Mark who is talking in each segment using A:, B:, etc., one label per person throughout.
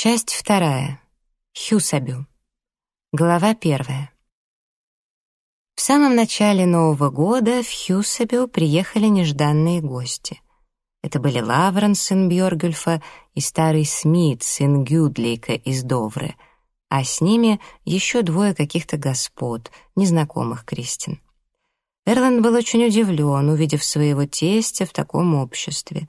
A: Часть вторая. Хьюсабю. Глава первая. В самом начале Нового года в Хьюсабю приехали нежданные гости. Это были Лаврен, сын Бьоргюльфа, и старый Смит, сын Гюдлейка из Довры, а с ними еще двое каких-то господ, незнакомых Кристин. Эрланд был очень удивлен, увидев своего тестя в таком обществе.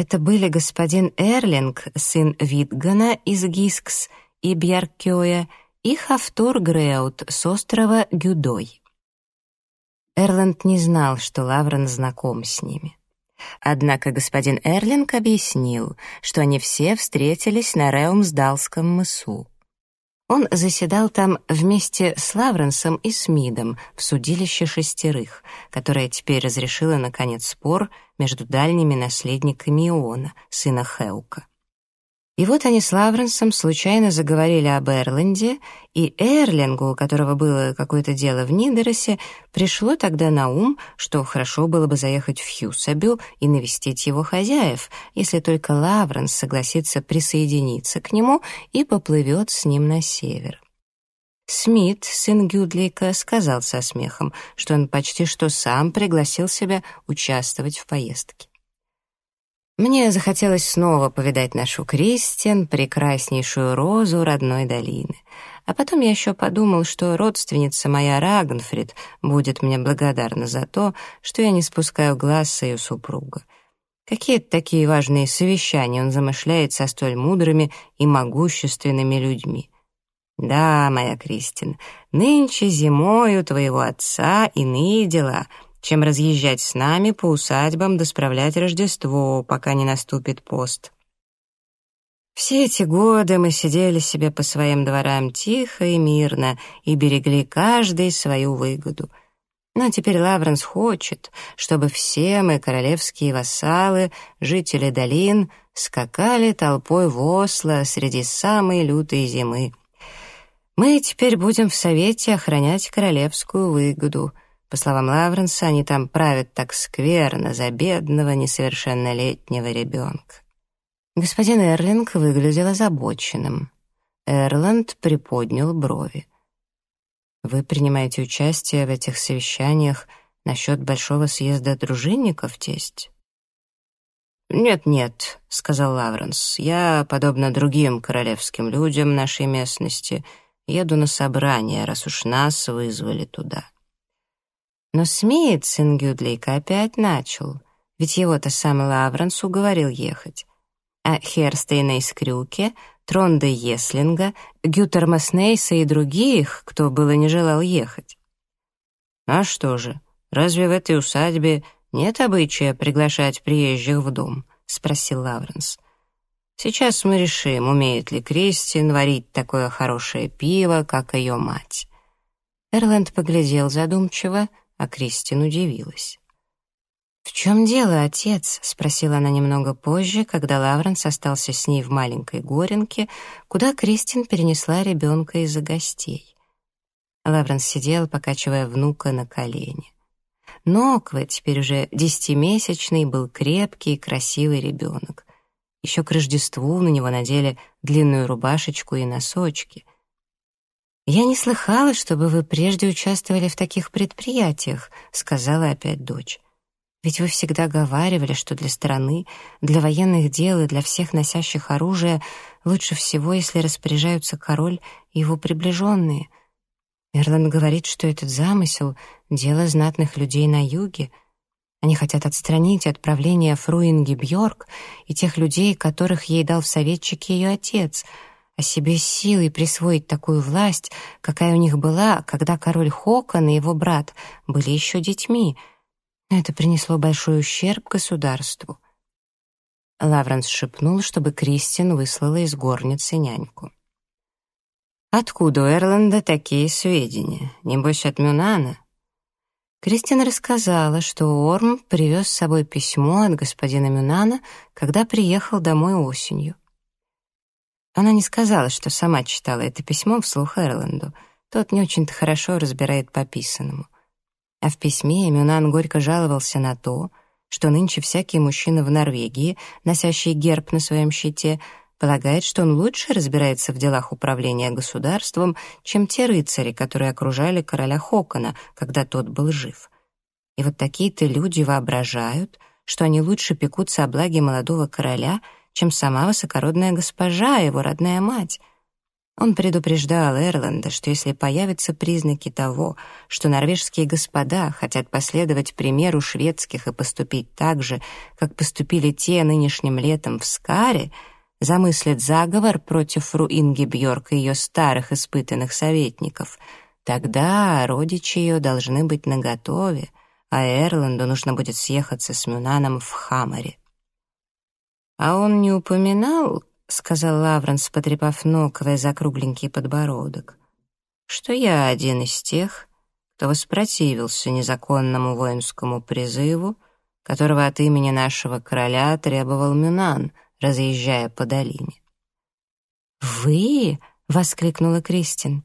A: Это были господин Эрлинг, сын Витгана из Гискс и Бьяркёя, и Хафтур Греут с острова Гюдой. Эрланд не знал, что Лаврен знаком с ними. Однако господин Эрлинг объяснил, что они все встретились на Реумсдалском мысу. Он заседал там вместе с Лавренсом и Смидом в судилище шестерых, которое теперь разрешило, наконец, спор между дальними наследниками Иона, сына Хеука. И вот они с Лавренсом случайно заговорили об Эрленде, и Эрлингу, у которого было какое-то дело в Нидеросе, пришло тогда на ум, что хорошо было бы заехать в Хьюсабю и навестить его хозяев, если только Лавренс согласится присоединиться к нему и поплывет с ним на север. Смит, сын Гюдлейка, сказал со смехом, что он почти что сам пригласил себя участвовать в поездке. Мне захотелось снова повидать нашу Кристин, прекраснейшую розу родной долины. А потом я еще подумал, что родственница моя Рагнфрид будет мне благодарна за то, что я не спускаю глаз с ее супруга. Какие-то такие важные совещания он замышляет со столь мудрыми и могущественными людьми. Да, моя Кристин, нынче зимой у твоего отца иные дела — чем разъезжать с нами по усадьбам да справлять Рождество, пока не наступит пост. Все эти годы мы сидели себе по своим дворам тихо и мирно и берегли каждый свою выгоду. Но теперь Лавренс хочет, чтобы все мы, королевские вассалы, жители долин, скакали толпой в Осло среди самой лютой зимы. Мы теперь будем в Совете охранять королевскую выгоду — по словам Лавренса, они там правят так скверно за бедного несовершеннолетнего ребенка. Господин Эрлинг выглядел озабоченным. Эрланд приподнял брови. «Вы принимаете участие в этих совещаниях насчет большого съезда дружинников, тесть?» «Нет-нет», — сказал Лавренс, — «я, подобно другим королевским людям нашей местности, еду на собрание, раз уж нас вызвали туда». Но смеет сын Гюдлейка опять начал, ведь его-то сам Лавренс уговорил ехать. А Херстейна из Крюке, Тронда Еслинга, Гютермаснейса и других, кто было не желал ехать. А что же, разве в этой усадьбе нет обычая приглашать приезжих в дом? спросил Лавренс. Сейчас мы решим, умеет ли Кристин варить такое хорошее пиво, как ее мать. Эрленд поглядел задумчиво, а Кристин удивилась. «В чем дело, отец?» — спросила она немного позже, когда Лавренс остался с ней в маленькой горенке, куда Кристин перенесла ребенка из-за гостей. Лавренс сидел, покачивая внука на колени. Нокве, теперь уже десятимесячный, был крепкий и красивый ребенок. Еще к Рождеству на него надели длинную рубашечку и носочки. «Я не слыхала, чтобы вы прежде участвовали в таких предприятиях», — сказала опять дочь. «Ведь вы всегда говаривали, что для страны, для военных дел и для всех носящих оружие лучше всего, если распоряжаются король и его приближенные. Эрланд говорит, что этот замысел — дело знатных людей на юге. Они хотят отстранить от правления Фруинги Бьорк и тех людей, которых ей дал в советчике ее отец — о себе силой присвоить такую власть, какая у них была, когда король Хокон и его брат были еще детьми. Это принесло большой ущерб государству. Лавренс шепнул, чтобы Кристин выслала из горницы няньку. «Откуда у Эрланда такие сведения? Небось, от Мюнана?» Кристин рассказала, что Орм привез с собой письмо от господина Мюнана, когда приехал домой осенью. Она не сказала, что сама читала это письмо вслух Эрланду. Тот не очень-то хорошо разбирает по писанному. А в письме Мюнан горько жаловался на то, что нынче всякие мужчины в Норвегии, носящие герб на своем щите, полагает, что он лучше разбирается в делах управления государством, чем те рыцари, которые окружали короля Хокона, когда тот был жив. И вот такие-то люди воображают, что они лучше пекутся о благе молодого короля, чем сама высокородная госпожа, его родная мать. Он предупреждал Эрланда, что если появятся признаки того, что норвежские господа хотят последовать примеру шведских и поступить так же, как поступили те нынешним летом в Скаре, замыслят заговор против фру Инги Бьорк и ее старых испытанных советников, тогда родичи ее должны быть наготове, а Эрланду нужно будет съехаться с Мюнаном в Хамаре. А он не упоминал, — сказал Лавренс, потрепав Ноковой за кругленький подбородок, «что я один из тех, кто воспротивился незаконному воинскому призыву, которого от имени нашего короля требовал Мюнан, разъезжая по долине».
B: «Вы?» — воскликнула Кристин.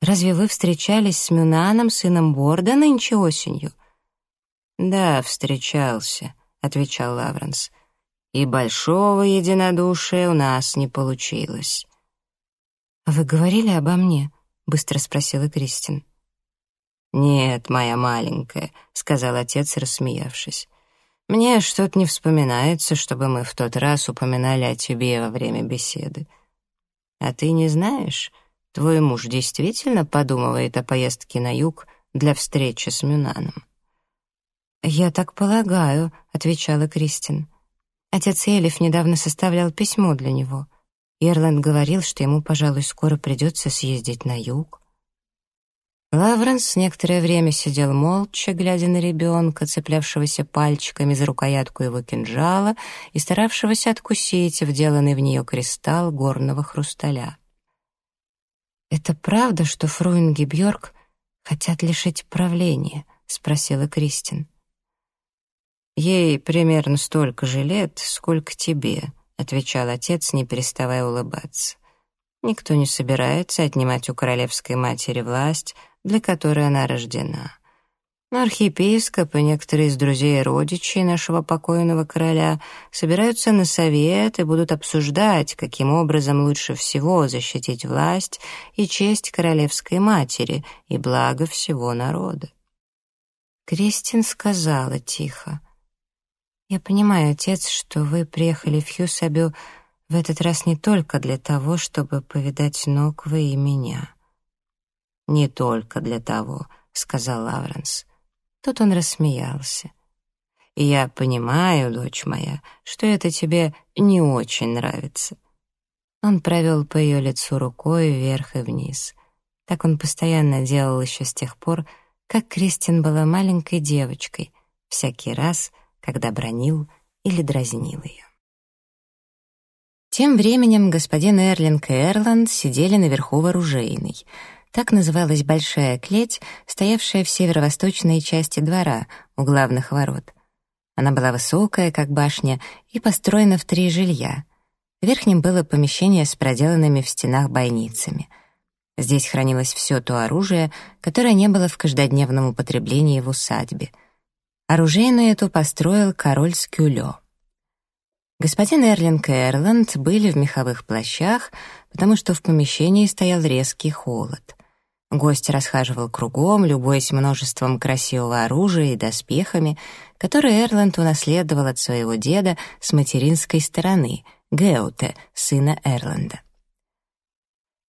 B: «Разве вы встречались с Мюнаном, сыном Борда, нынче осенью?»
A: «Да, встречался», — отвечал Лавренс и большого единодушия у нас не получилось.
B: «Вы говорили обо мне?» — быстро спросила Кристин.
A: «Нет, моя маленькая», — сказал отец, рассмеявшись. «Мне что-то не вспоминается, чтобы мы в тот раз упоминали о тебе во время беседы. А ты не знаешь, твой муж действительно подумывает о поездке на юг для встречи с Мюнаном?»
B: «Я так полагаю», — отвечала Кристин. Отец Элиф недавно составлял письмо для него. Ирланд говорил, что ему, пожалуй, скоро придется съездить на юг.
A: Лавренс некоторое время сидел молча, глядя на ребенка, цеплявшегося пальчиками за рукоятку его кинжала и старавшегося откусить вделанный в нее кристалл горного хрусталя.
B: «Это правда, что Фруинги Бьорк хотят лишить правления?» — спросила Кристин.
A: «Ей примерно столько же лет, сколько тебе», — отвечал отец, не переставая улыбаться. «Никто не собирается отнимать у королевской матери власть, для которой она рождена. Архиепископ и некоторые из друзей и родичей нашего покойного короля собираются на совет и будут обсуждать, каким образом лучше всего защитить власть и честь королевской матери и благо всего народа».
B: Кристин сказала тихо. «Я понимаю, отец, что вы приехали в Хьюсабю в этот раз не только для того, чтобы повидать Ноквы и меня».
A: «Не только для того», — сказал Лавренс. Тут он рассмеялся. «И я понимаю, дочь моя, что это тебе не очень нравится». Он провел по ее лицу рукой вверх и вниз. Так он постоянно делал еще с тех пор, как Кристин была маленькой девочкой, всякий раз — когда бронил или дразнил ее. Тем временем господин Эрлинг и Эрланд сидели наверху в оружейной. Так называлась большая клеть, стоявшая в северо-восточной части двора, у главных ворот. Она была высокая, как башня, и построена в три жилья. В верхнем было помещение с проделанными в стенах бойницами. Здесь хранилось все то оружие, которое не было в каждодневном употреблении в усадьбе — Оружейную эту построил король Скюлё. Господин Эрлинг и Эрланд были в меховых плащах, потому что в помещении стоял резкий холод. Гость расхаживал кругом, любуясь множеством красивого оружия и доспехами, которые Эрланд унаследовал от своего деда с материнской стороны, Геуте, сына Эрланда.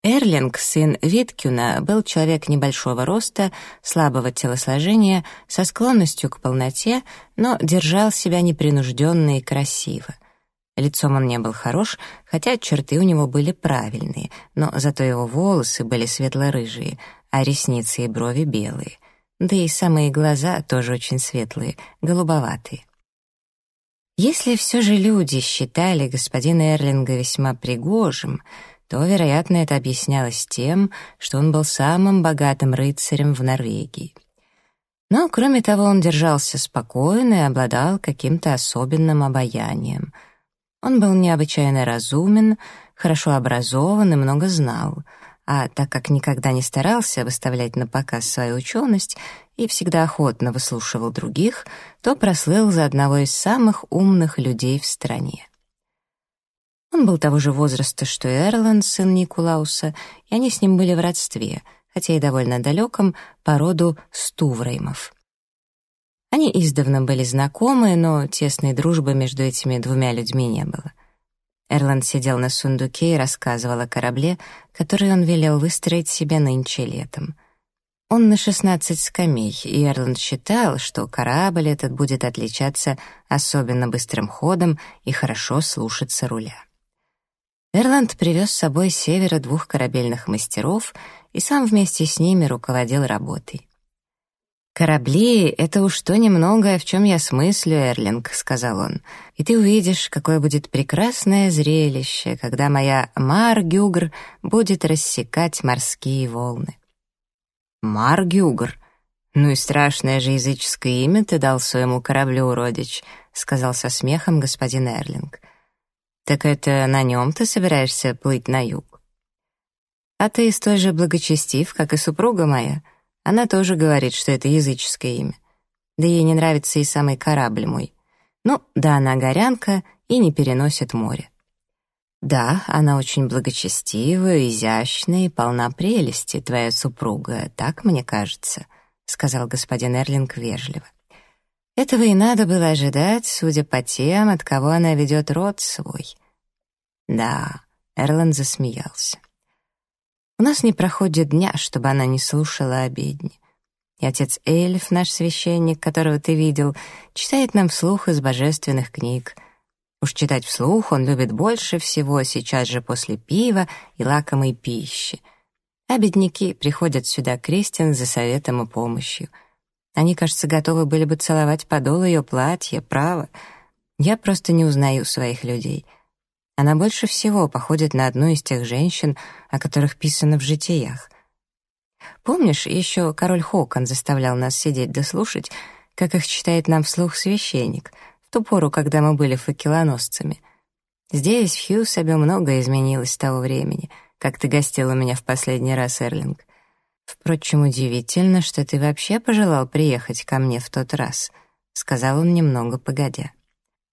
A: Эрлинг, сын Виткюна, был человек небольшого роста, слабого телосложения, со склонностью к полноте, но держал себя непринужденно и красиво. Лицом он не был хорош, хотя черты у него были правильные, но зато его волосы были светло-рыжие, а ресницы и брови белые. Да и самые глаза тоже очень светлые, голубоватые. Если все же люди считали господина Эрлинга весьма пригожим, то, вероятно, это объяснялось тем, что он был самым богатым рыцарем в Норвегии. Но, кроме того, он держался спокойно и обладал каким-то особенным обаянием. Он был необычайно разумен, хорошо образован и много знал, а так как никогда не старался выставлять на показ свою ученость и всегда охотно выслушивал других, то прослыл за одного из самых умных людей в стране. Он был того же возраста, что и Эрланд, сын Никулауса, и они с ним были в родстве, хотя и довольно далеком, по роду Стувреймов. Они издавна были знакомы, но тесной дружбы между этими двумя людьми не было. Эрланд сидел на сундуке и рассказывал о корабле, который он велел выстроить себе нынче летом. Он на шестнадцать скамей, и Эрланд считал, что корабль этот будет отличаться особенно быстрым ходом и хорошо слушаться руля. Эрланд привез с собой с севера двух корабельных мастеров и сам вместе с ними руководил работой. «Корабли — это уж то немногое, в чем я смыслю, Эрлинг», — сказал он. «И ты увидишь, какое будет прекрасное зрелище, когда моя Маргюгр будет рассекать морские волны». «Маргюгр? Ну и страшное же языческое имя ты дал своему кораблю, родич», — сказал со смехом господин Эрлинг. «Так это на нем ты собираешься плыть на юг?» «А ты столь же благочестив, как и супруга моя», — она тоже говорит, что это языческое имя. Да ей не нравится и самый корабль мой. Ну, да, она горянка и не переносит море. Да, она очень благочестивая, изящная и полна прелести, твоя супруга, так мне кажется, сказал господин Эрлинг вежливо. Этого и надо было ожидать, судя по тем, от кого она ведет род свой. Да, Эрланд засмеялся. У нас не проходит дня, чтобы она не слушала обедни. И отец Эльф, наш священник, которого ты видел, читает нам вслух из божественных книг. Уж читать вслух он любит больше всего сейчас же после пива и лакомой пищи. А бедняки приходят сюда к Кристин за советом и помощью. Они, кажется, готовы были бы целовать подол ее платья, право. Я просто не узнаю своих людей — она больше всего походит на одну из тех женщин, о которых писано в житиях. Помнишь, еще король Хокон заставлял нас сидеть да слушать, как их читает нам вслух священник, в ту пору, когда мы были факелоносцами. Здесь, в Хьюсабе, многое изменилось с того времени, как ты гостил у меня в последний раз, Эрлинг. Впрочем, удивительно, что ты вообще пожелал приехать ко мне в тот раз, — сказал он немного погодя.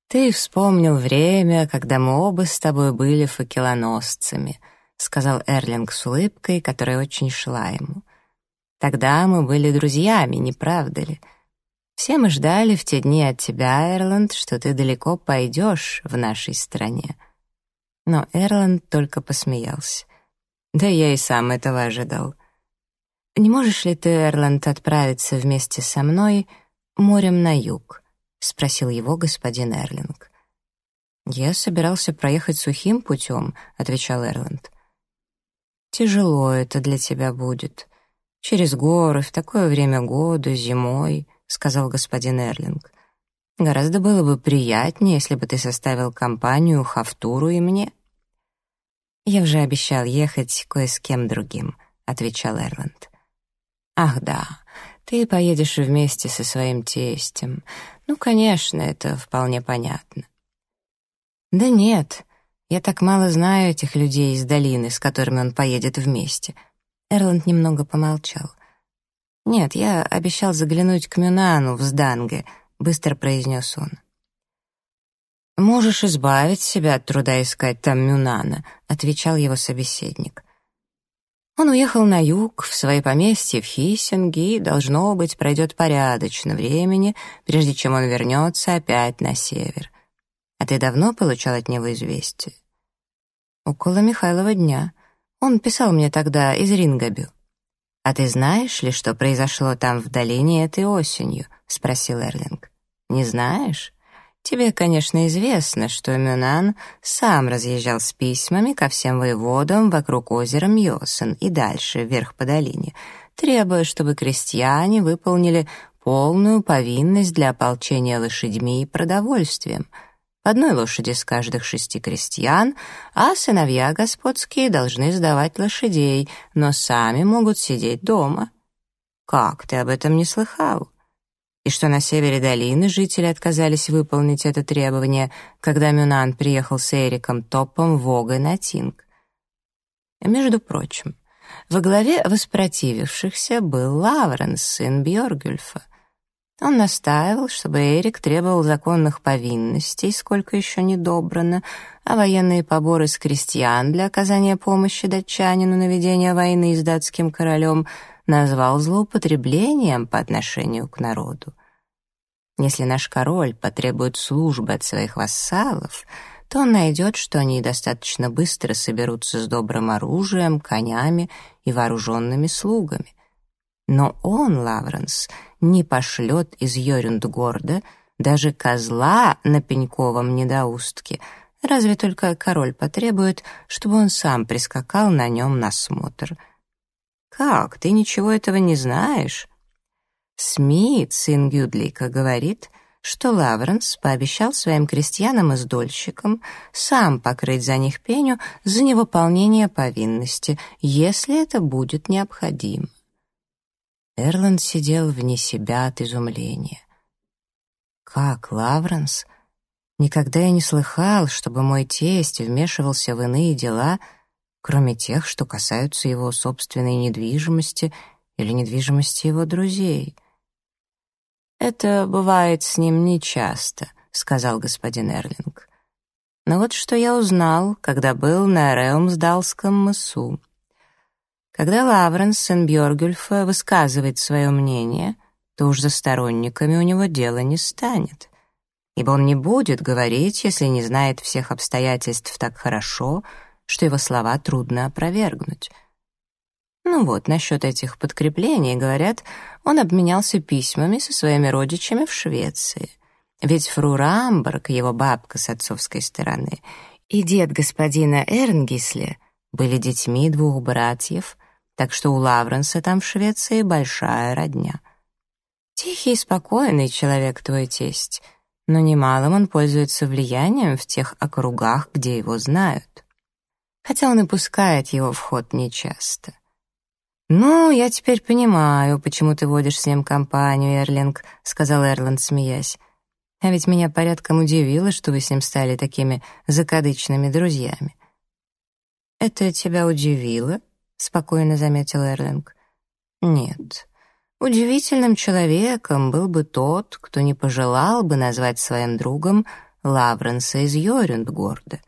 A: «Ты вспомнил время, когда мы оба с тобой были факелоносцами», сказал Эрлинг с улыбкой, которая очень шла ему. «Тогда мы были друзьями, не правда ли? Все мы ждали в те дни от тебя, Эрланд, что ты далеко пойдешь в нашей стране». Но Эрланд только посмеялся. «Да я и сам этого ожидал». «Не можешь ли ты, Эрланд, отправиться вместе со мной морем на юг?» — спросил его господин Эрлинг. «Я собирался проехать сухим путем», — отвечал Эрланд. «Тяжело это для тебя будет. Через горы, в такое время года, зимой», — сказал господин Эрлинг. «Гораздо было бы приятнее, если бы ты составил компанию Хафтуру и мне». «Я уже обещал ехать кое с кем другим», — отвечал Эрланд. «Ах да, ты поедешь вместе со своим тестем. Ну, конечно, это вполне понятно. Да нет, я так мало знаю этих людей из долины, с которыми он поедет вместе. Эрланд немного помолчал. Нет, я обещал заглянуть к Мюнану в Сданге, быстро произнес он. «Можешь избавить себя от труда искать там Мюнана», — отвечал его собеседник. Он уехал на юг, в свои поместье в Хиссинге, и, должно быть, пройдет порядочно времени, прежде чем он вернется опять на север. А ты давно получал от него известие? Около Михайлова дня. Он писал мне тогда из Рингабю. «А ты знаешь ли, что произошло там в долине этой осенью?» — спросил Эрлинг. «Не знаешь?» Тебе, конечно, известно, что Мюнан сам разъезжал с письмами ко всем воеводам вокруг озера Мьосен и дальше, вверх по долине, требуя, чтобы крестьяне выполнили полную повинность для ополчения лошадьми и продовольствием. По одной лошади с каждых шести крестьян, а сыновья господские должны сдавать лошадей, но сами могут сидеть дома. Как ты об этом не слыхал? И что на севере долины жители отказались выполнить это требование, когда Мюнан приехал с Эриком Топом в Огой на. Между прочим, во главе воспротивившихся был Лавренс, сын Бьоргюльфа. Он настаивал, чтобы Эрик требовал законных повинностей, сколько еще не добрано, а военные поборы с крестьян для оказания помощи датчанину на ведение войны с датским королем назвал злоупотреблением по отношению к народу. Если наш король потребует службы от своих вассалов, то он найдет, что они достаточно быстро соберутся с добрым оружием, конями и вооруженными слугами. Но он, Лавренс, не пошлет из Йорюндгорда даже козла на пеньковом недоустке, разве только король потребует, чтобы он сам прискакал на нем на смотр. «Как, ты ничего этого не знаешь?» Смит, сын Гюдлика, говорит, что Лавренс пообещал своим крестьянам и сдольщикам сам покрыть за них пеню за невыполнение повинности, если это будет необходимо. Эрланд сидел вне себя от изумления. «Как, Лавренс? Никогда я не слыхал, чтобы мой тесть вмешивался в иные дела, кроме тех, что касаются его собственной недвижимости или недвижимости его друзей». «Это бывает с ним нечасто», — сказал господин Эрлинг. «Но вот что я узнал, когда был на Реумсдалском мысу. Когда Лавренс Сен-Бьоргюльфа высказывает свое мнение, то уж за сторонниками у него дела не станет, ибо он не будет говорить, если не знает всех обстоятельств так хорошо, что его слова трудно опровергнуть. Ну вот, насчет этих подкреплений, говорят, он обменялся письмами со своими родичами в Швеции. Ведь фру Рамберг, его бабка с отцовской стороны, и дед господина Эрнгисле были детьми двух братьев — так что у Лавренса там в Швеции большая родня. Тихий и спокойный человек твой тесть, но немалым он пользуется влиянием в тех округах, где его знают. Хотя он и пускает его в ход нечасто. «Ну, я теперь понимаю, почему ты водишь с ним компанию, Эрлинг», — сказал Эрланд, смеясь. «А ведь меня порядком удивило, что вы с ним стали такими закадычными друзьями». «Это тебя удивило?» — спокойно заметил Эрлинг. «Нет. Удивительным человеком был бы тот, кто не пожелал бы назвать своим другом Лавренса из Йорюндгорда.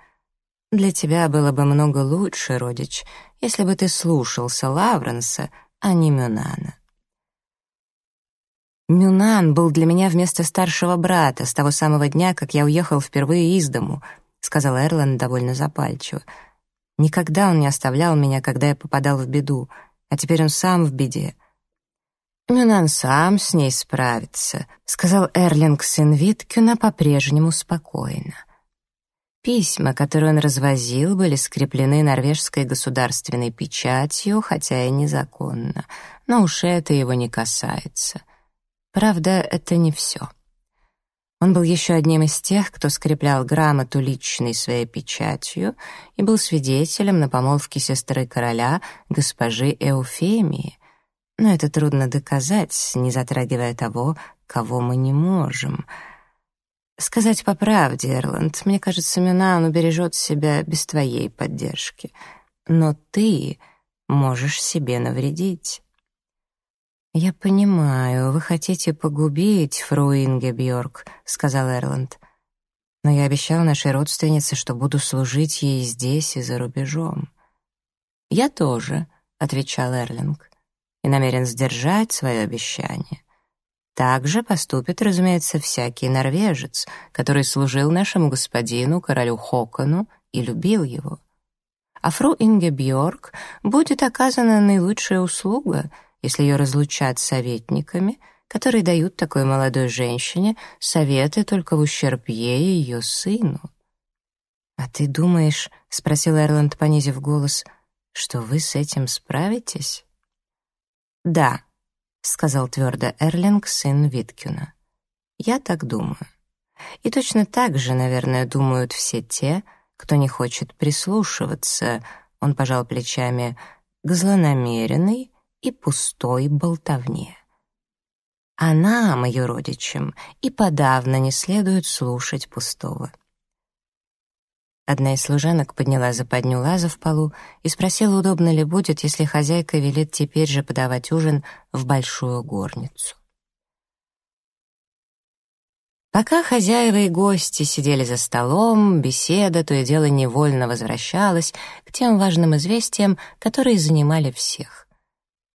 A: Для тебя было бы много лучше, родич, если бы ты слушался Лавренса, а не Мюнана». «Мюнан был для меня вместо старшего брата с того самого дня, как я уехал впервые из дому», — сказал Эрланд довольно запальчиво. Никогда он не оставлял меня, когда я попадал в беду, а теперь он сам в беде. «Мюнан сам с ней справится», — сказал Эрлинг сын Виткюна по-прежнему спокойно. Письма, которые он развозил, были скреплены норвежской государственной печатью, хотя и незаконно, но уж это его не касается. Правда, это не все. Он был еще одним из тех, кто скреплял грамоту личной своей печатью и был свидетелем на помолвке сестры короля, госпожи Эуфемии. Но это трудно доказать, не затрагивая того, кого мы не можем. Сказать по правде, Эрланд, мне кажется, Мюнан убережет себя без твоей поддержки. Но ты можешь себе навредить. «Я понимаю, вы хотите погубить фру Ингебьорг», — сказал Эрланд. «Но я обещал нашей родственнице, что буду служить ей здесь и за рубежом». «Я тоже», — отвечал Эрлинг, «и намерен сдержать свое обещание. Так же поступит, разумеется, всякий норвежец, который служил нашему господину, королю Хокону, и любил его. А фру Ингебьорг будет оказана наилучшая услуга — если ее разлучат советниками, которые дают такой молодой женщине советы только в ущерб ей и ее сыну. «А ты думаешь, — спросил Эрланд, понизив голос, — что вы с этим справитесь?» «Да», — сказал твердо Эрлинг, сын Виткюна. «Я так думаю. И точно так же, наверное, думают все те, кто не хочет прислушиваться, — он пожал плечами, — к злонамеренной и пустой болтовне. А нам, ее родичам, и подавно не следует слушать пустого. Одна из служанок подняла западню лаза в полу и спросила, удобно ли будет, если хозяйка велит теперь же подавать ужин в большую горницу. Пока хозяева и гости сидели за столом, беседа то и дело невольно возвращалась к тем важным известиям, которые занимали всех.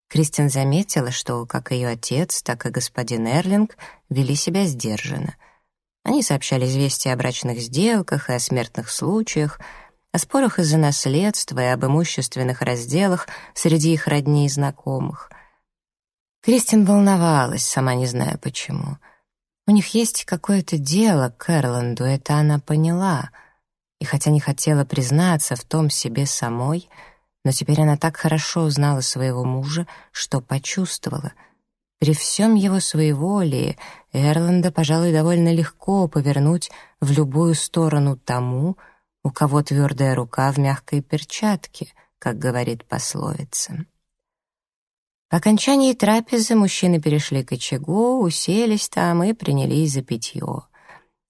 A: Кристин заметила, что как ее отец, так и господин Эрлинг вели себя сдержанно. Они сообщали известия о брачных сделках и о смертных случаях, о спорах из-за наследства и об имущественных разделах среди их родней и знакомых. Кристин волновалась, сама не зная почему. У них есть какое-то дело к Эрланду, это она поняла. И хотя не хотела признаться в том себе самой, но теперь она так хорошо узнала своего мужа, что почувствовала. При всем его своеволии Эрланда, пожалуй, довольно легко повернуть в любую сторону тому, у кого твердая рука в мягкой перчатке, как говорит пословица. По окончании трапезы мужчины перешли к очагу, уселись там и принялись за питье.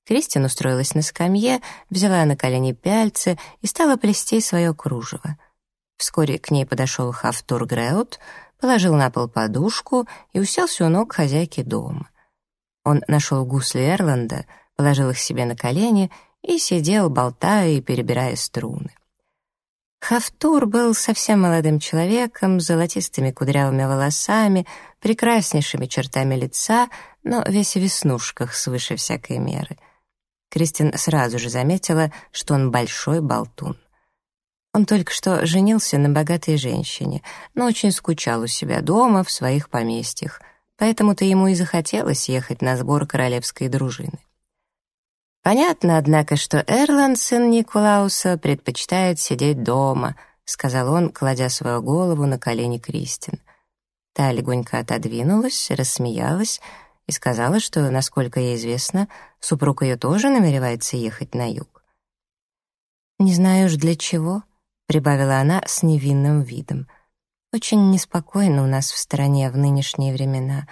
A: Кристин устроилась на скамье, взяла на колени пяльцы и стала плести свое кружево. Вскоре к ней подошел Хафтур Греут, положил на пол подушку и уселся у ног хозяйки дома. Он нашел гусли Эрланда, положил их себе на колени и сидел, болтая и перебирая струны. Хафтур был совсем молодым человеком, с золотистыми кудрявыми волосами, прекраснейшими чертами лица, но весь в веснушках свыше всякой меры. Кристин сразу же заметила, что он большой болтун. Он только что женился на богатой женщине, но очень скучал у себя дома, в своих поместьях, поэтому-то ему и захотелось ехать на сбор королевской дружины. «Понятно, однако, что Эрланд, сын Николауса, предпочитает сидеть дома», сказал он, кладя свою голову на колени Кристин. Та легонько отодвинулась, рассмеялась и сказала, что, насколько ей известно, супруг ее тоже намеревается ехать на юг. «Не знаю уж для чего», — прибавила она с невинным видом. «Очень неспокойно у нас в стране в нынешние времена.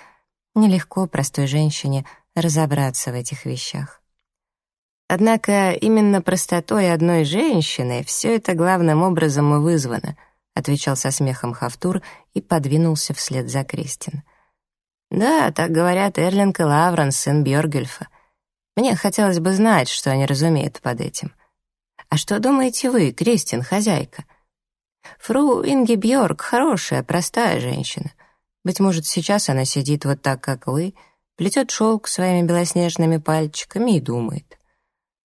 A: Нелегко простой женщине разобраться в этих вещах». Однако именно простотой одной женщины все это главным образом и вызвано, отвечал со смехом Хафтур и подвинулся вслед за Кристин. Да, так говорят Эрлинг и Лаврен, сын Бьоргельфа. Мне хотелось бы знать, что они разумеют под этим. А что думаете вы, Кристин, хозяйка? Фру Инги Бьорг хорошая, простая женщина. Быть может, сейчас она сидит вот так, как вы, плетет шелк своими белоснежными пальчиками и думает.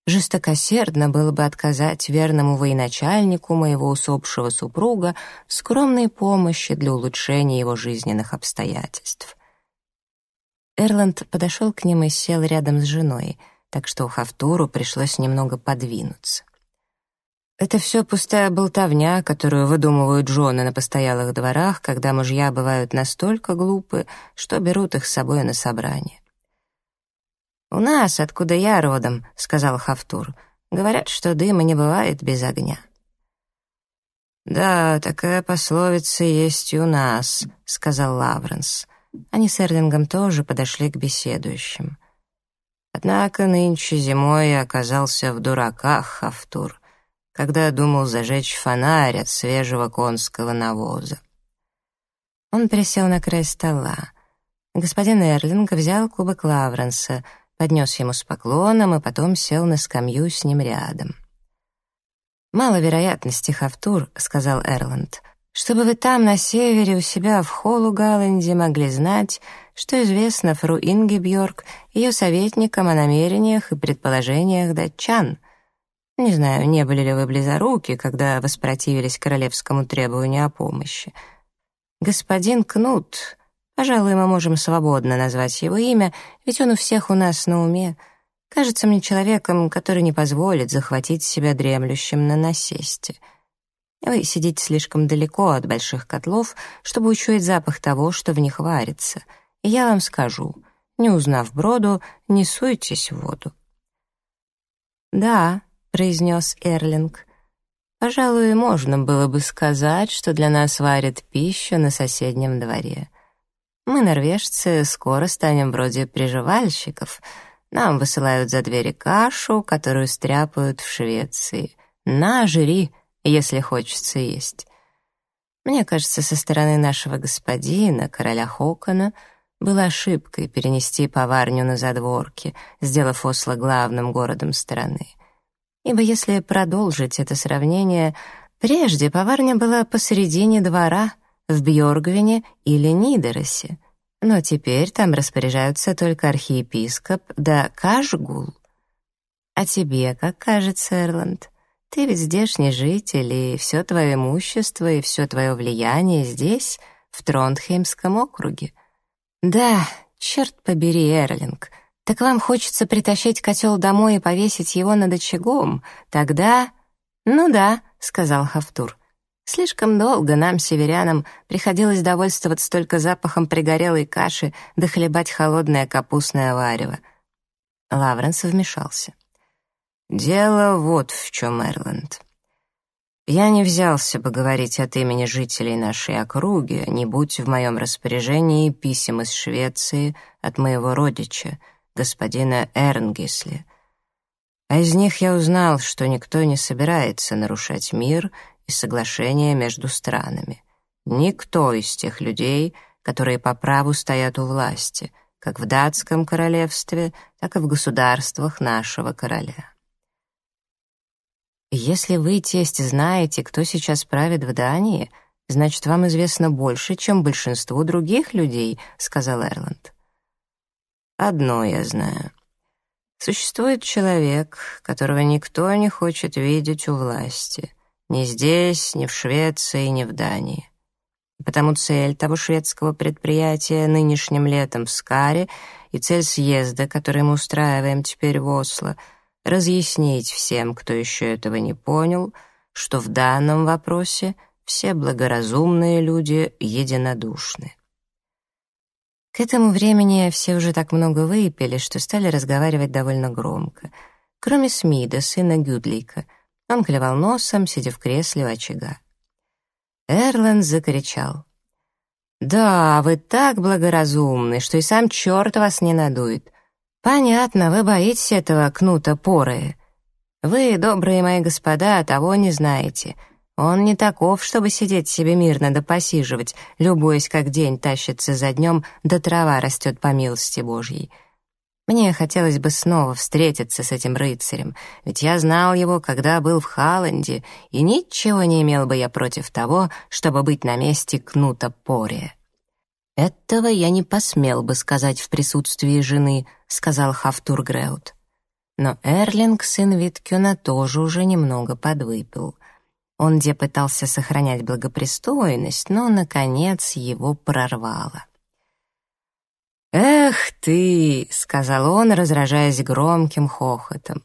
A: Жестокосердно было бы отказать верному военачальнику моего усопшего супруга в скромной помощи для улучшения его жизненных обстоятельств. Эрланд подошел к ним и сел рядом с женой, так что Хафтуру пришлось немного подвинуться. Это все пустая болтовня, которую выдумывают жены на постоялых дворах, когда мужья бывают настолько глупы, что берут их с собой на собрание. «У нас, откуда я родом», — сказал Хафтур, — «говорят, что дыма не бывает без огня». «Да, такая пословица есть и у нас», — сказал Лавренс. Они с Эрлингом тоже подошли к беседующим. Однако нынче зимой я оказался в дураках, Хафтур, когда думал зажечь фонарь от свежего конского навоза. Он присел на край стола. Господин Эрлинг взял кубок Лавренса — поднес ему с поклоном и потом сел на скамью с ним рядом. «Мало вероятности, Хафтур», — сказал Эрланд, «чтобы вы там, на севере, у себя в Холлу-Галленде могли знать, что известно фру Инге Бьорк, ее советникам о намерениях и предположениях датчан. Не знаю, не были ли вы близоруки, когда воспротивились королевскому требованию о помощи. Господин Кнут Пожалуй, мы можем свободно назвать его имя, ведь он у всех у нас на уме. Кажется мне человеком, который не позволит захватить себя дремлющим на насесте. Вы сидите слишком далеко от больших котлов, чтобы учуять запах того, что в них варится. И я вам скажу, не узнав броду, не суйтесь в воду. «Да», — произнес Эрлинг, — «пожалуй, можно было бы сказать, что для нас варят пищу на соседнем дворе». Мы, норвежцы, скоро станем вроде приживальщиков. Нам высылают за двери кашу, которую стряпают в Швеции. На, жри, если хочется есть. Мне кажется, со стороны нашего господина, короля Хокона, было ошибкой перенести поварню на задворки, сделав Осло главным городом страны. Ибо если продолжить это сравнение, прежде поварня была посередине двора, в Бьоргвине или Нидеросе, но теперь там распоряжаются только архиепископ да Кажгул. А тебе, как кажется, Эрланд, ты ведь здешний житель, и все твое имущество и все твое влияние здесь, в Тронхеймском округе. Да, черт побери, Эрлинг, так вам хочется притащить котел домой и повесить его над очагом? Тогда... Ну да, сказал Хафтур. Слишком долго нам, северянам, приходилось довольствоваться только запахом пригорелой каши да хлебать холодное капустное варево. Лавренс вмешался. «Дело вот в чем, Эрланд. Я не взялся бы говорить от имени жителей нашей округи, не будь в моем распоряжении писем из Швеции от моего родича, господина Эрнгисли. А из них я узнал, что никто не собирается нарушать мир и соглашения между странами. Никто из тех людей, которые по праву стоят у власти, как в датском королевстве, так и в государствах нашего короля. «Если вы, тесть, знаете, кто сейчас правит в Дании, значит, вам известно больше, чем большинству других людей», — сказал Эрланд. «Одно я знаю. Существует человек, которого никто не хочет видеть у власти. Ни здесь, ни в Швеции, ни в Дании. Потому цель того шведского предприятия нынешним летом в Скаре и цель съезда, который мы устраиваем теперь в Осло — разъяснить всем, кто еще этого не понял, что в данном вопросе все благоразумные люди единодушны. К этому времени все уже так много выпили, что стали разговаривать довольно громко. Кроме Смида, сына Гюдлика. Он клевал носом, сидя в кресле у очага. Эрланд закричал. «Да, вы так благоразумны, что и сам черт вас не надует. «Понятно, вы боитесь этого кнута поры. Вы, добрые мои господа, того не знаете. Он не таков, чтобы сидеть себе мирно да посиживать, любуясь, как день тащится за днем, да трава растет по милости Божьей. Мне хотелось бы снова встретиться с этим рыцарем, ведь я знал его, когда был в Халанде, и ничего не имел бы я против того, чтобы быть на месте кнута Пория. «Этого я не посмел бы сказать в присутствии жены», — сказал Хафтур Греут. Но Эрлинг, сын Виткюна, тоже уже немного подвыпил. Он где пытался сохранять благопристойность, но, наконец, его прорвало. «Эх ты!» — сказал он, разражаясь громким хохотом.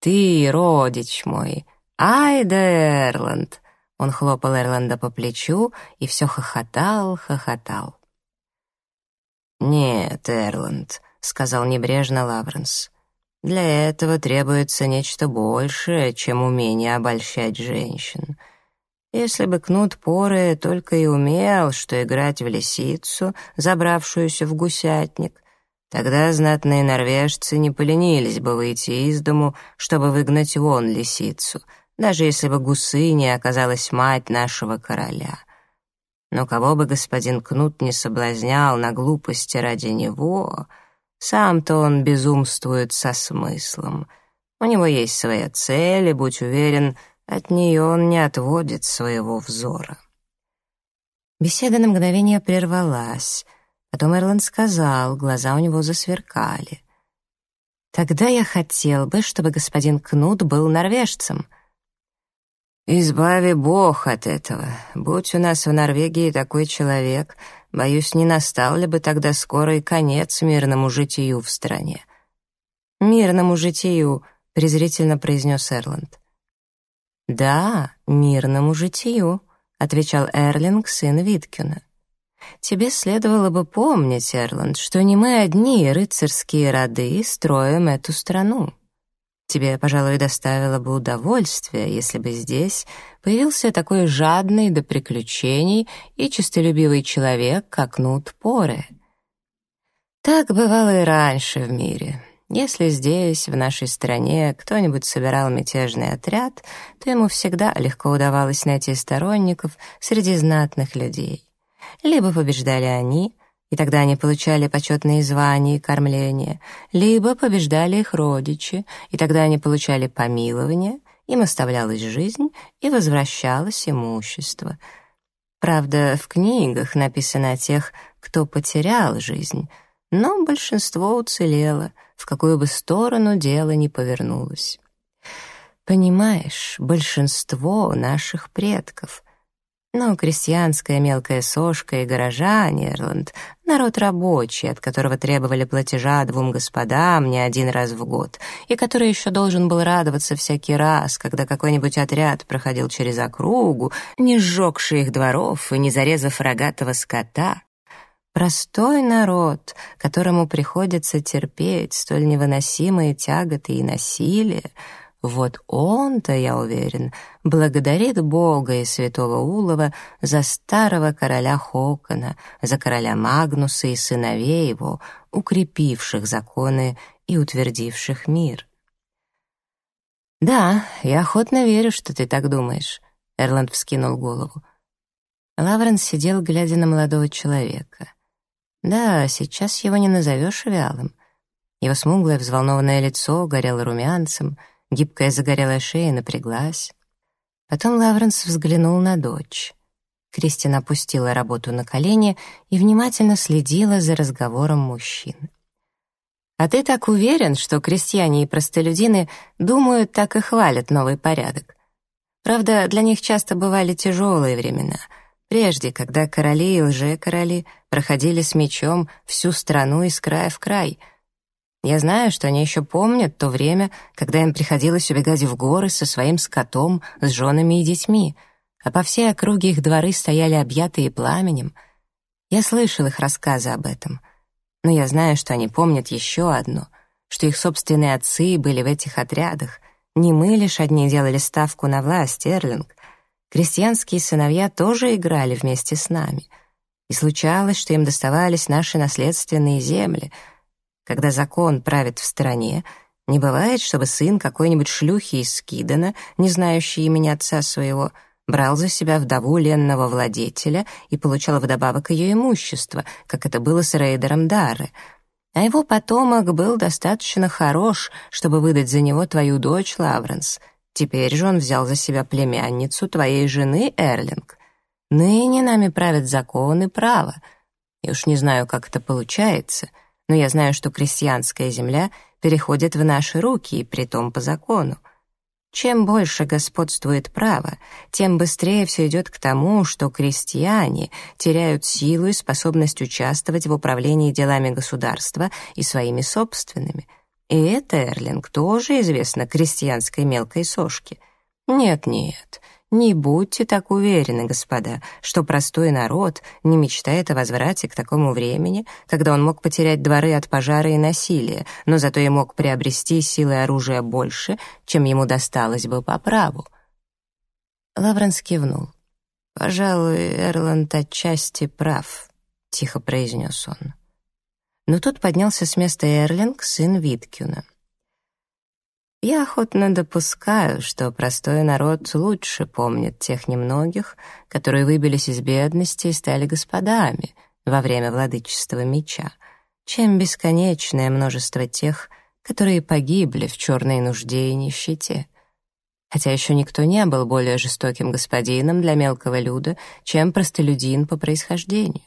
A: «Ты, родич мой! Ай да Эрланд!» Он хлопал Эрланда по плечу и все хохотал, хохотал. «Нет, Эрланд», — сказал небрежно Лавренс. «Для этого требуется нечто большее, чем умение обольщать женщин. Если бы Кнут Поры только и умел, что играть в лисицу, забравшуюся в гусятник, тогда знатные норвежцы не поленились бы выйти из дому, чтобы выгнать вон лисицу, даже если бы гусыня оказалась мать нашего короля». Но кого бы господин Кнут не соблазнял на глупости ради него, сам-то он безумствует со смыслом. У него есть своя цель, и, будь уверен, от нее он не отводит своего взора. Беседа на мгновение прервалась. Потом Эрланд сказал, глаза у него засверкали. «Тогда я хотел бы, чтобы господин Кнут был норвежцем», «Избави Бог от этого. Будь у нас в Норвегии такой человек, боюсь, не настал ли бы тогда скоро и конец мирному житию в стране». «Мирному житию», — презрительно произнес Эрланд. «Да, мирному житию», — отвечал Эрлинг, сын Виткина. «Тебе следовало бы помнить, Эрланд, что не мы одни рыцарские роды строим эту страну». Тебе, пожалуй, доставило бы удовольствие, если бы здесь появился такой жадный до приключений и честолюбивый человек, как Нут Поре. Так бывало и раньше в мире. Если здесь, в нашей стране, кто-нибудь собирал мятежный отряд, то ему всегда легко удавалось найти сторонников среди знатных людей. Либо побеждали они, и тогда они получали почетные звания и кормление, либо побеждали их родичи, и тогда они получали помилование, им оставлялась жизнь и возвращалось имущество. Правда, в книгах написано о тех, кто потерял жизнь, но большинство уцелело, в какую бы сторону дело ни повернулось. Понимаешь, большинство наших предков. Но крестьянская мелкая сошка и горожане, Эрланд, народ рабочий, от которого требовали платежа двум господам не один раз в год, и который еще должен был радоваться всякий раз, когда какой-нибудь отряд проходил через округу, не сжегший их дворов и не зарезав рогатого скота. Простой народ, которому приходится терпеть столь невыносимые тяготы и насилие — вот он-то, я уверен, благодарит Бога и святого Улова за старого короля Хокона, за короля Магнуса и сыновей его, укрепивших законы и утвердивших мир. «Да, я охотно верю, что ты так думаешь», — Эрланд вскинул голову. Лавренс сидел, глядя на молодого человека. Да, сейчас его не назовешь вялым. Его смуглое взволнованное лицо горело румянцем — Гибкая загорелая шея напряглась. Потом Лавренс взглянул на дочь. Кристина опустила работу на колени и внимательно следила за разговором мужчин. «А ты так уверен, что крестьяне и простолюдины думают, так и хвалят новый порядок? Правда, для них часто бывали тяжелые времена. Прежде, когда короли и лже-короли проходили с мечом всю страну из края в край — я знаю, что они еще помнят то время, когда им приходилось убегать в горы со своим скотом, с женами и детьми, а по всей округе их дворы стояли объятые пламенем. Я слышал их рассказы об этом. Но я знаю, что они помнят еще одно, что их собственные отцы были в этих отрядах. Не мы лишь одни делали ставку на власть, Эрлинг. Крестьянские сыновья тоже играли вместе с нами. И случалось, что им доставались наши наследственные земли — когда закон правит в стране, не бывает, чтобы сын какой-нибудь шлюхи из Скидана, не знающий имени отца своего, брал за себя вдову ленного владетеля и получал вдобавок ее имущество, как это было с Рейдером Дары. А его потомок был достаточно хорош, чтобы выдать за него твою дочь, Лавренс. Теперь же он взял за себя племянницу твоей жены, Эрлинг. Ныне нами правят закон и право. И уж не знаю, как это получается — но я знаю, что крестьянская земля переходит в наши руки, и притом по закону. Чем больше господствует право, тем быстрее все идет к тому, что крестьяне теряют силу и способность участвовать в управлении делами государства и своими собственными. И это, Эрлинг, тоже известно крестьянской мелкой сошке. Нет-нет, не будьте так уверены, господа, что простой народ не мечтает о возврате к такому времени, когда он мог потерять дворы от пожара и насилия, но зато и мог приобрести силы оружия больше, чем ему досталось бы по праву. Лавренс кивнул. «Пожалуй, Эрланд отчасти прав», — тихо произнес он. Но тут поднялся с места Эрлинг, сын Виткюна. Я охотно допускаю, что простой народ лучше помнит тех немногих, которые выбились из бедности и стали господами во время владычества меча, чем бесконечное множество тех, которые погибли в черной нужде и нищете. Хотя еще никто не был более жестоким господином для мелкого люда, чем простолюдин по происхождению.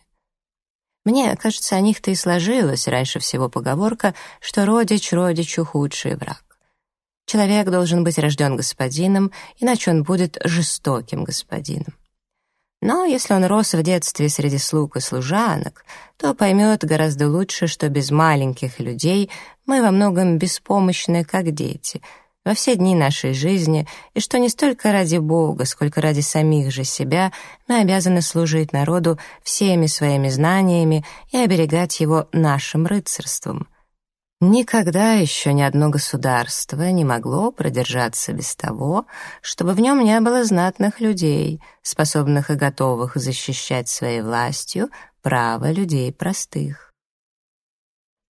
A: Мне кажется, о них-то и сложилась раньше всего поговорка, что родич родичу худший враг. Человек должен быть рожден господином, иначе он будет жестоким господином. Но если он рос в детстве среди слуг и служанок, то поймет гораздо лучше, что без маленьких людей мы во многом беспомощны, как дети, во все дни нашей жизни, и что не столько ради Бога, сколько ради самих же себя мы обязаны служить народу всеми своими знаниями и оберегать его нашим рыцарством — Никогда еще ни одно государство не могло продержаться без того, чтобы в нем не было знатных людей, способных и готовых защищать своей властью право людей простых.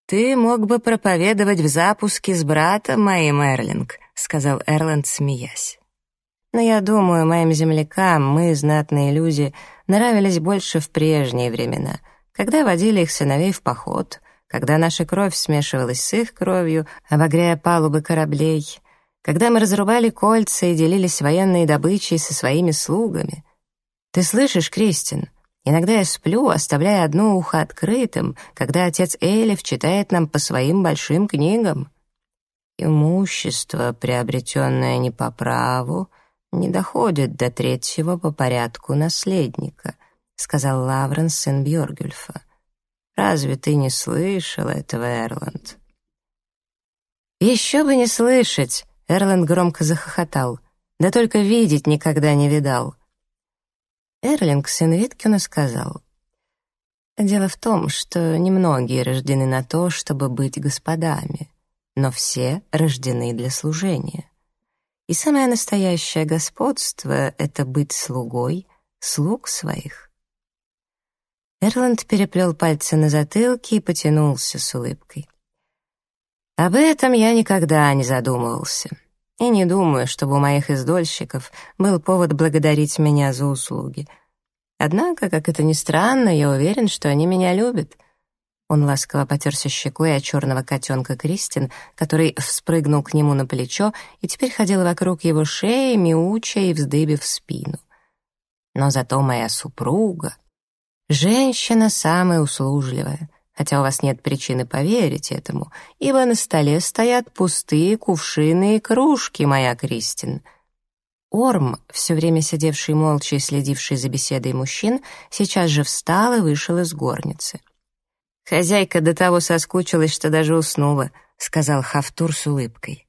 A: «Ты мог бы проповедовать в запуске с братом моим, Эрлинг», — сказал Эрланд, смеясь. «Но я думаю, моим землякам мы, знатные люди, нравились больше в прежние времена,
B: когда водили их сыновей в поход, когда наша кровь смешивалась с их кровью, обогряя палубы кораблей, когда мы разрубали кольца и делились военной добычей со своими слугами. Ты слышишь, Кристин? Иногда я сплю, оставляя одно ухо открытым, когда отец Элев читает нам по своим большим книгам. Имущество, приобретенное не по праву, не доходит до третьего по порядку наследника, сказал Лавренс, сын Бьоргюльфа. Разве ты не слышал этого, Эрланд? Еще бы не слышать, Эрланд громко захохотал. Да только видеть никогда не видал. Эрлинг, сын Виткина, сказал, «Дело в том, что немногие рождены на то, чтобы быть господами, но все рождены для служения. И самое настоящее господство — это быть слугой слуг своих». Эрланд переплел пальцы на затылке и потянулся с улыбкой. «Об этом я никогда не задумывался». И не думаю, чтобы у моих издольщиков был повод благодарить меня за услуги. Однако, как это ни странно, я уверен, что они меня любят. Он ласково потерся щекой о черного котенка Кристин, который вспрыгнул к нему на плечо и теперь ходил вокруг его шеи, мяуча и вздыбив спину. Но зато моя супруга — женщина самая услужливая — хотя у вас нет причины поверить этому, ибо на столе стоят пустые кувшины и кружки, моя Кристин». Орм, все время сидевший молча и следивший за беседой мужчин, сейчас же встал и вышел из горницы. «Хозяйка до того соскучилась, что даже уснула», — сказал Хафтур с улыбкой.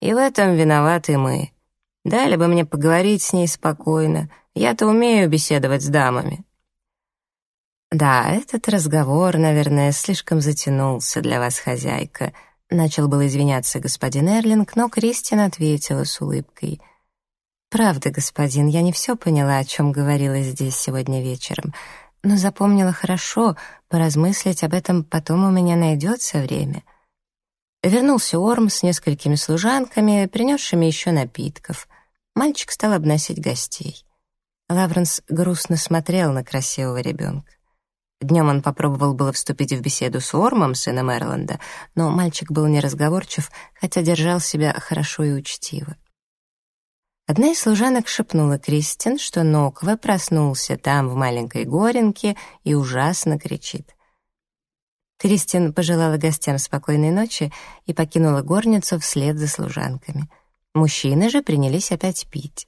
B: «И в этом виноваты мы. Дали бы мне поговорить с ней спокойно. Я-то умею беседовать с дамами». «Да, этот разговор, наверное, слишком затянулся для вас, хозяйка», начал было извиняться господин Эрлинг, но Кристин ответила с улыбкой. «Правда, господин, я не все поняла, о чем говорила здесь сегодня вечером, но запомнила хорошо, поразмыслить об этом потом у меня найдется время». Вернулся Орм с несколькими служанками, принесшими еще напитков. Мальчик стал обносить гостей. Лавренс грустно смотрел на красивого ребенка. Днем он попробовал было вступить в беседу с Ормом, сыном Эрланда, но мальчик был неразговорчив, хотя держал себя хорошо и учтиво. Одна из служанок шепнула Кристин, что Ноква проснулся там, в маленькой горенке, и ужасно кричит. Кристин пожелала гостям спокойной ночи и покинула горницу вслед за служанками. Мужчины же принялись опять пить.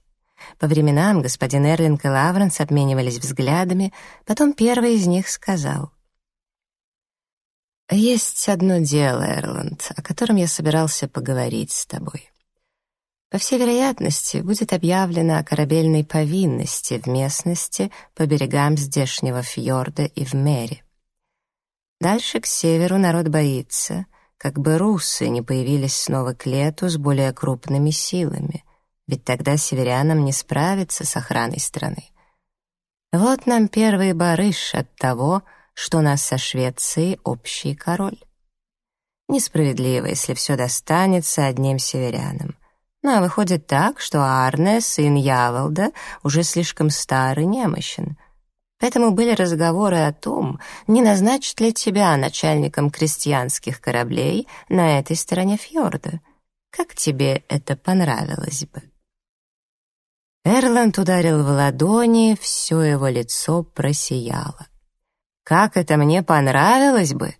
B: По временам господин Эрлинг и Лавренс обменивались взглядами, потом первый из них сказал. «Есть одно дело, Эрланд, о котором я собирался поговорить с тобой. По всей вероятности, будет объявлено о корабельной повинности в местности по берегам здешнего фьорда и в Мэре. Дальше к северу народ боится, как бы русы не появились снова к лету с более крупными силами — ведь тогда северянам не справиться с охраной страны. Вот нам первый барыш от того, что у нас со Швецией общий король. Несправедливо, если все достанется одним северянам. Ну а выходит так, что Арне, сын Яволда, уже слишком стар и немощен. Поэтому были разговоры о том, не назначить ли тебя начальником крестьянских кораблей на этой стороне фьорда. Как тебе это понравилось бы? Эрланд ударил в ладони, все его лицо просияло. «Как это мне понравилось бы!»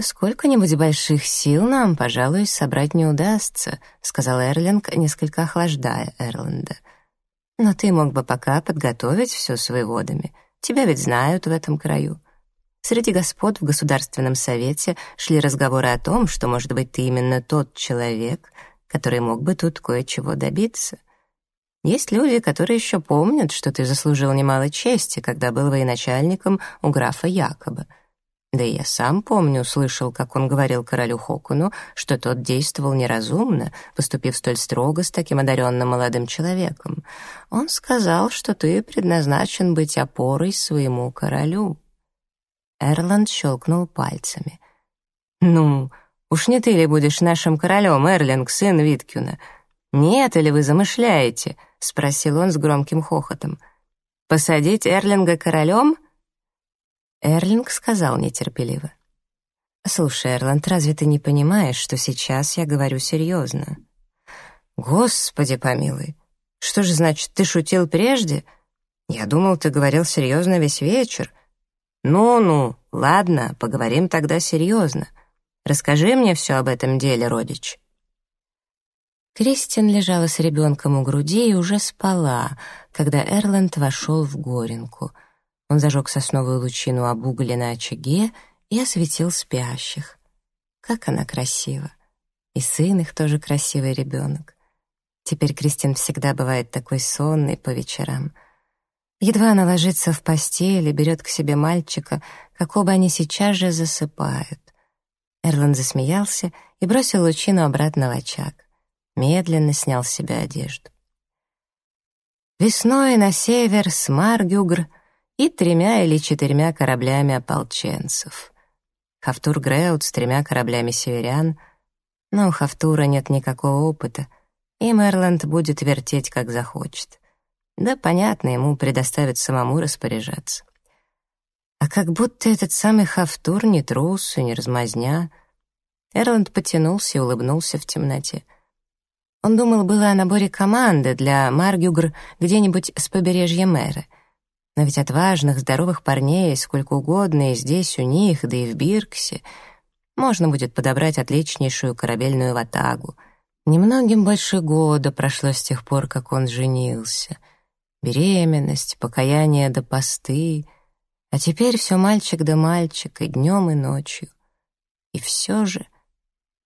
B: «Сколько-нибудь больших сил нам, пожалуй, собрать не удастся», — сказал Эрлинг, несколько охлаждая Эрланда. «Но ты мог бы пока подготовить все с воеводами. Тебя ведь знают в этом краю». Среди господ в Государственном Совете шли разговоры о том, что, может быть, ты именно тот человек, который мог бы тут кое-чего добиться. Есть люди, которые еще помнят, что ты заслужил немало чести, когда был военачальником у графа Якоба. Да и я сам помню, слышал, как он говорил королю Хокуну, что тот действовал неразумно, поступив столь строго с таким одаренным молодым человеком. Он сказал, что ты предназначен быть опорой своему королю. Эрланд щелкнул пальцами. «Ну, уж не ты ли будешь нашим королем, Эрлинг, сын Виткюна? Нет, или вы замышляете?» — спросил он с громким хохотом. «Посадить Эрлинга королем?»
A: Эрлинг сказал нетерпеливо. «Слушай, Эрланд, разве ты не понимаешь, что сейчас я говорю серьезно?» «Господи помилуй! Что же значит, ты шутил прежде? Я думал, ты говорил серьезно весь вечер. Ну-ну, ладно, поговорим тогда серьезно. Расскажи мне все об этом деле, родич». Кристин лежала с ребенком у груди и уже спала, когда Эрланд вошел в горенку. Он зажег сосновую лучину об угле на очаге и осветил спящих. Как она красива! И сын их тоже красивый ребенок. Теперь Кристин всегда бывает такой сонной по вечерам. Едва она ложится в постель и берет к себе мальчика, как оба они сейчас же засыпают. Эрланд засмеялся и бросил лучину обратно в очаг медленно снял с себя одежду. Весной на север с Маргюгр и тремя или четырьмя кораблями ополченцев. Хафтур Греут с тремя кораблями северян, но у Хафтура нет никакого опыта, и Мерланд будет вертеть, как захочет. Да, понятно, ему предоставят самому распоряжаться. А как будто этот самый Хафтур не трус и не размазня. Эрланд потянулся и улыбнулся в темноте — он думал было о наборе команды для Маргюгр где-нибудь с побережья мэра. Но ведь отважных, здоровых парней сколько угодно и здесь у них, да и в Бирксе, можно будет подобрать отличнейшую корабельную ватагу. Немногим больше года прошло с тех пор, как он женился. Беременность, покаяние да посты. А теперь все мальчик да мальчик, и днем, и ночью. И все же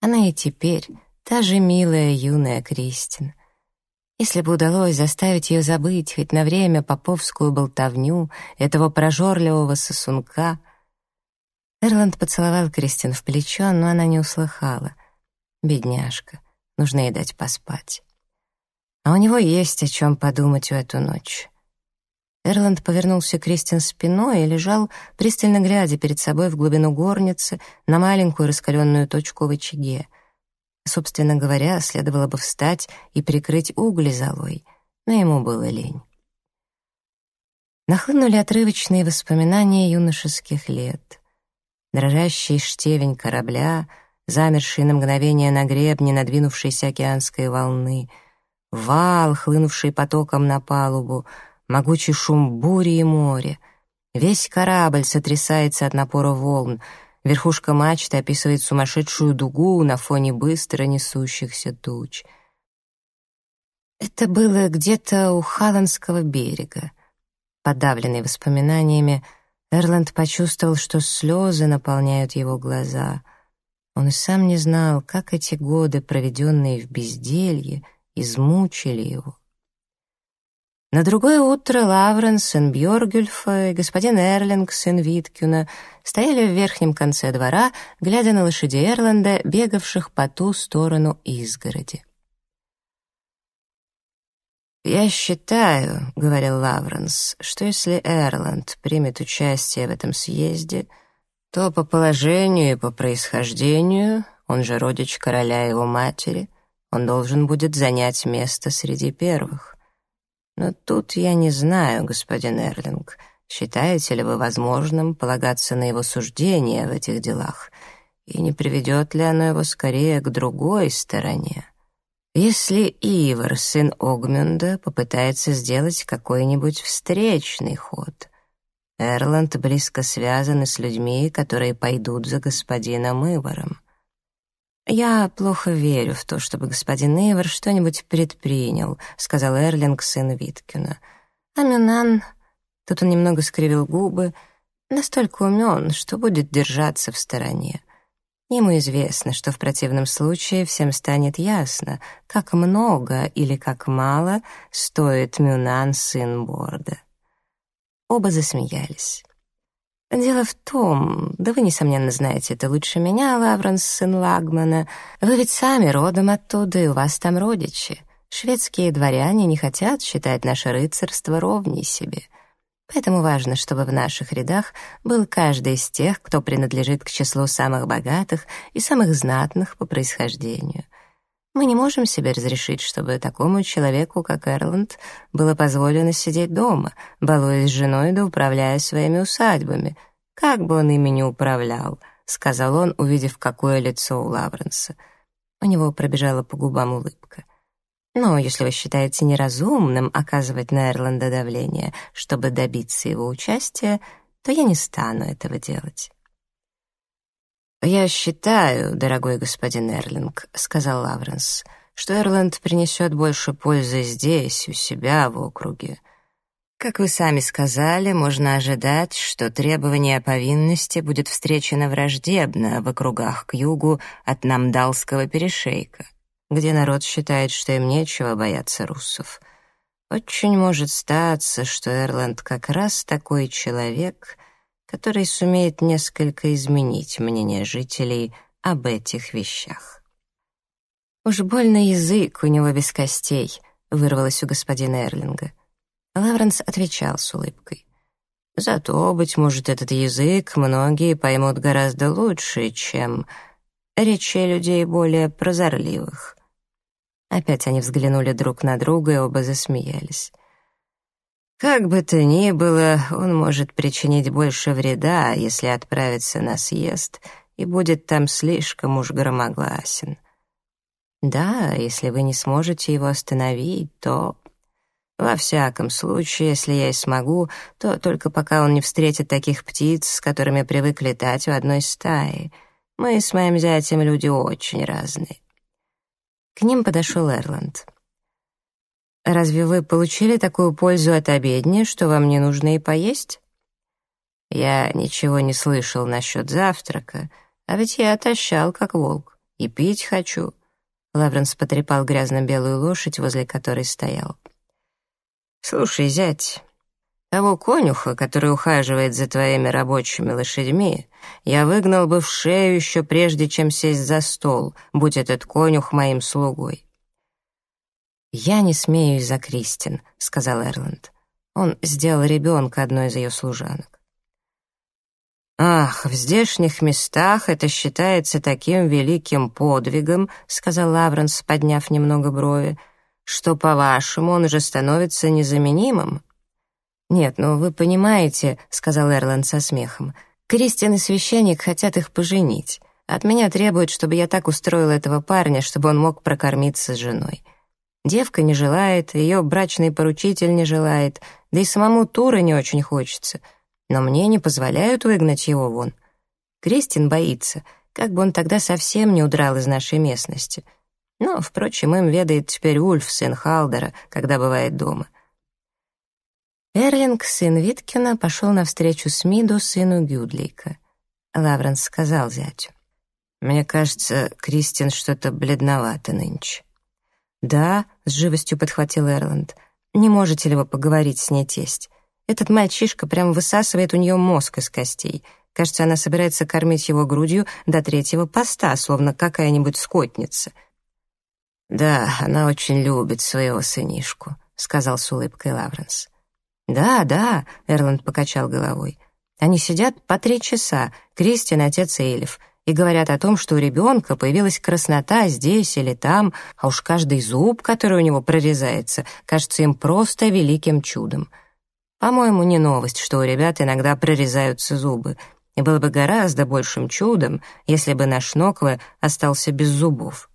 A: она и теперь Та же милая юная Кристин. Если бы удалось заставить ее забыть хоть на время поповскую болтовню этого прожорливого сосунка... Эрланд поцеловал Кристин в плечо, но она не услыхала. Бедняжка, нужно ей дать поспать. А у него есть о чем подумать в эту ночь. Эрланд повернулся к Кристин спиной и лежал, пристально глядя перед собой в глубину горницы на маленькую раскаленную точку в очаге — Собственно говоря, следовало бы встать и прикрыть угли золой, но ему было лень. Нахлынули отрывочные воспоминания юношеских лет. Дрожащий штевень корабля, замерший на мгновение на гребне надвинувшейся океанской волны, вал, хлынувший потоком на палубу, могучий шум бури и моря. Весь корабль сотрясается от напора волн — Верхушка мачты описывает сумасшедшую дугу на фоне быстро несущихся туч. Это было где-то у Халандского берега. Подавленный воспоминаниями, Эрланд почувствовал, что слезы наполняют его глаза. Он и сам не знал, как эти годы, проведенные в безделье, измучили его. На другое утро Лавренс, сын Бьоргюльфа и господин Эрлинг, сын Виткюна, стояли в верхнем конце двора, глядя на лошадей Эрланда, бегавших по ту сторону изгороди. «Я считаю, — говорил Лавренс, — что если Эрланд примет участие в этом съезде, то по положению и по происхождению, он же родич короля его матери, он должен будет занять место среди первых». Но тут я не знаю, господин Эрлинг, считаете ли вы возможным полагаться на его суждение в этих делах, и не приведет ли оно его скорее к другой стороне? Если Ивар, сын Огмюнда, попытается сделать какой-нибудь встречный ход, Эрланд близко связан с людьми, которые пойдут за господином Иваром. «Я плохо верю в то, чтобы господин Эйвор что-нибудь предпринял», — сказал Эрлинг, сын Виткина. «А Мюнан...» Тут он немного скривил губы. «Настолько умен, что будет держаться в стороне. Ему известно, что в противном случае всем станет ясно, как много или как мало стоит Мюнан, сын Борда». Оба засмеялись. «Дело в том, да вы, несомненно, знаете это лучше меня, Лавренс, сын Лагмана. Вы ведь сами родом оттуда, и у вас там родичи. Шведские дворяне не хотят считать наше рыцарство ровней себе. Поэтому важно, чтобы в наших рядах был каждый из тех, кто принадлежит к числу самых богатых и самых знатных по происхождению. Мы не можем себе разрешить, чтобы такому человеку, как Эрланд, было позволено сидеть дома, балуясь с женой да управляя своими усадьбами. Как бы он ими не управлял, сказал он, увидев, какое лицо у Лавренса. У него пробежала по губам улыбка. Но если вы считаете неразумным оказывать на Эрланда давление, чтобы добиться его участия, то я не стану этого делать. «Я считаю, дорогой господин Эрлинг», — сказал Лавренс, «что Эрланд принесет больше пользы здесь, у себя, в округе. Как вы сами сказали, можно ожидать, что требование повинности будет встречено враждебно в округах к югу от Намдалского перешейка, где народ считает, что им нечего бояться руссов. Очень может статься, что Эрланд как раз такой человек, который сумеет несколько изменить мнение жителей об этих вещах. «Уж больно язык у него без костей», — вырвалось у господина Эрлинга. Лавренс отвечал с улыбкой. «Зато, быть может, этот язык многие поймут гораздо лучше, чем речи людей более прозорливых». Опять они взглянули друг на друга и оба засмеялись. Как бы то ни было, он может причинить больше вреда, если отправится на съезд и будет там слишком уж громогласен. Да, если вы не сможете его остановить, то... Во всяком случае, если я и смогу, то только пока он не встретит таких птиц, с которыми привык летать в одной стае. Мы с моим зятем люди очень разные. К ним подошел Эрланд. Разве вы получили такую пользу от обедни, что вам не нужно и поесть? Я ничего не слышал насчет завтрака, а ведь я отощал, как волк, и пить хочу. Лавренс потрепал грязно-белую лошадь, возле которой стоял. Слушай, зять, того конюха, который ухаживает за твоими рабочими лошадьми, я выгнал бы в шею еще прежде, чем сесть за стол, будь этот конюх моим слугой. «Я не смею из-за Кристин», — сказал Эрланд. Он сделал ребенка одной из ее служанок. «Ах, в здешних местах это считается таким великим подвигом», — сказал Лавренс, подняв немного брови, «что, по-вашему, он уже становится незаменимым». «Нет, ну вы понимаете», — сказал Эрланд со смехом, «Кристин и священник хотят их поженить. От меня требуют, чтобы я так устроил этого парня, чтобы он мог прокормиться с женой. Девка не желает, ее брачный поручитель не желает, да и самому Тура не очень хочется. Но мне не позволяют выгнать его вон. Кристин боится, как бы он тогда совсем не удрал из нашей местности. Но, впрочем, им ведает теперь Ульф, сын Халдера, когда бывает дома. Эрлинг, сын Виткина, пошел навстречу Смиду, сыну Гюдлейка. Лавренс сказал зятю. «Мне кажется, Кристин что-то бледновато нынче». «Да», — с живостью подхватил Эрланд. «Не можете ли вы поговорить с ней, тесть? Этот мальчишка прям высасывает у нее мозг из костей. Кажется, она собирается кормить его грудью до третьего поста, словно какая-нибудь скотница». «Да, она очень любит своего сынишку», — сказал с улыбкой Лавренс. «Да, да», — Эрланд покачал головой. «Они сидят по три часа, Кристин, отец и Элиф и говорят о том, что у ребенка появилась краснота здесь или там, а уж каждый зуб, который у него прорезается, кажется им просто великим чудом. По-моему, не новость, что у ребят иногда прорезаются зубы, и было бы гораздо большим чудом, если бы наш Нокве остался без зубов.